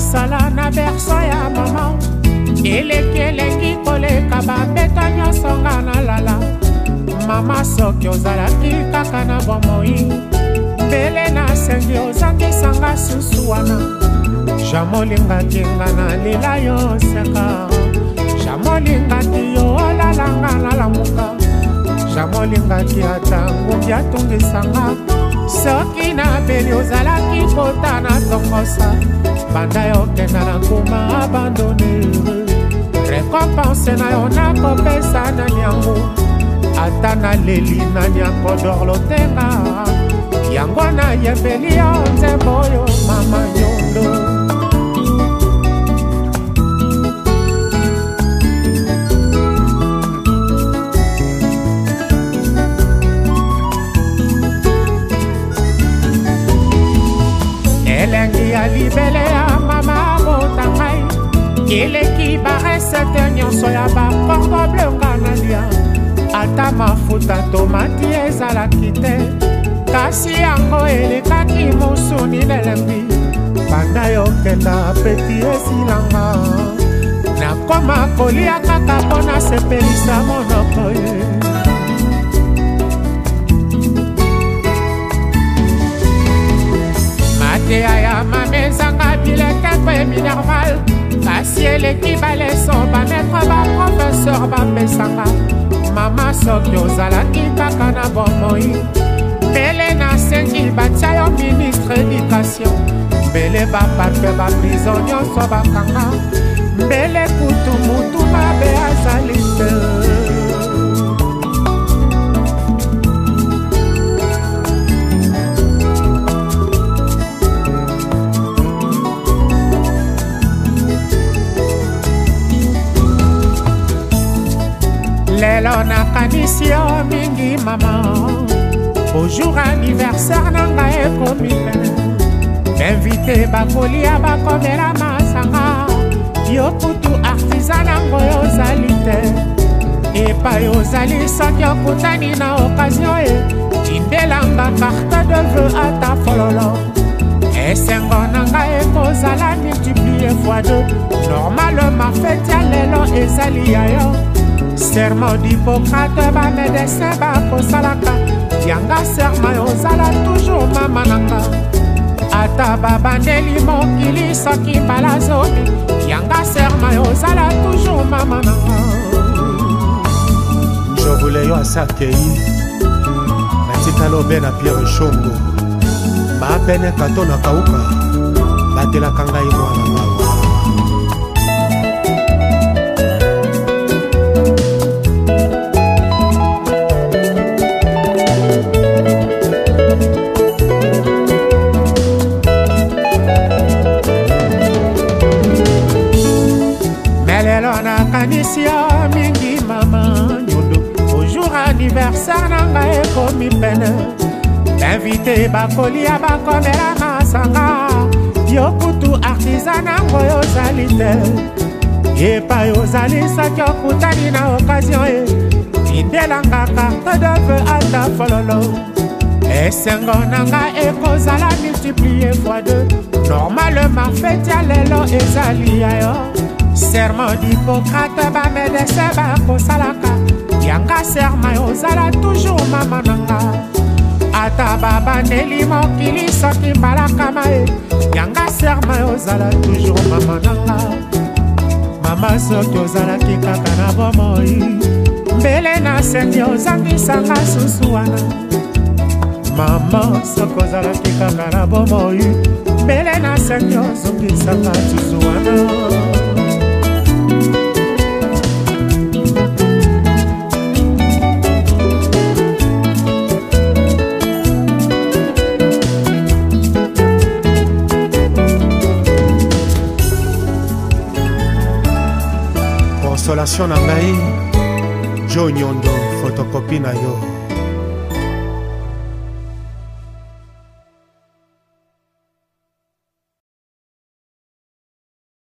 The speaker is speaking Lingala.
masala na berso ya mama eleki elengi koleka bambeta nyonso nga nalala mama soki ozalaki kaka na bomoi mbele nasengi ozangisanga susu wana jamolingaki nga na lela yo seka jamolingaki yo olalanga nalamuka ya molingaki ata ngungi atungisanga soki na beli ozalaki kota na tongosa banda yokenda na nkuma abandone rekompanse na yo nakopesa na yango ata naleli nani akodor lotenga yango nayembeli yo nzembo oyo mamanyo libele ya mama motangai eleki baresete nyonso ya bacordoblenga nalia ata mafuta tomati ezalaki te kasi yango elekaki mosuni lelembi banda yokenda peti esilanga nakoma kolia kaka mpo nasepelisa monoko ye eleki baleso bametre baprofeser bapesanga mama soki ozalaki kaka na bomoi mbele nasengi batya yo ministre education mbele baparfe baprizo nyonso bakanga mbele kutu lelo nakanisi yo mingi mama ojour aniversaire na ngai ekomi bainvite bakolia bakomela masanga yo kutu artiza nango yozali te epai ozali soki okutani na okazio e tindelanga carte de veu ata fololo esengo na ngai ekozala multiplie fois 2 normalema feti ya lelo ezali ya yo serma dipokrate bamedesin bakosalaka yanga serma ozala toujours mama nanga ata babandeli mokili soki mbala zomi yanga serma ozala toujours mama nanga njobule yo asakei batikala obe na pierre shongo baapeneka to na kauka batelaka ngai mwana mawa nakanisi yo mingi mama nyundo ojour aniversaire na ngai ekomi pene bainvite bakolia bakomela masanga yo kutu artiza nango yozali te epai ozalisaki okutani na okazion e tindelanga karte de veu ata fololo esengo na ngai ekozala multiplie fois 2 normalement feti ya lelo ezali ya yo serment d'hipokrate bamedese bakosalaka yanga serma ozala toujours mama na nga ata babandeli mokili soki mbalakama ye yanga serma ozala toujours mama na nga mama soki ozalaki kaka na bomoi mbele na sengi ozangisanga susu wana mama soki ozalaki kaka na bomoi mbele na sengi ozongisanga susu wana invitation na ngai jo nyondo fotokopi na yo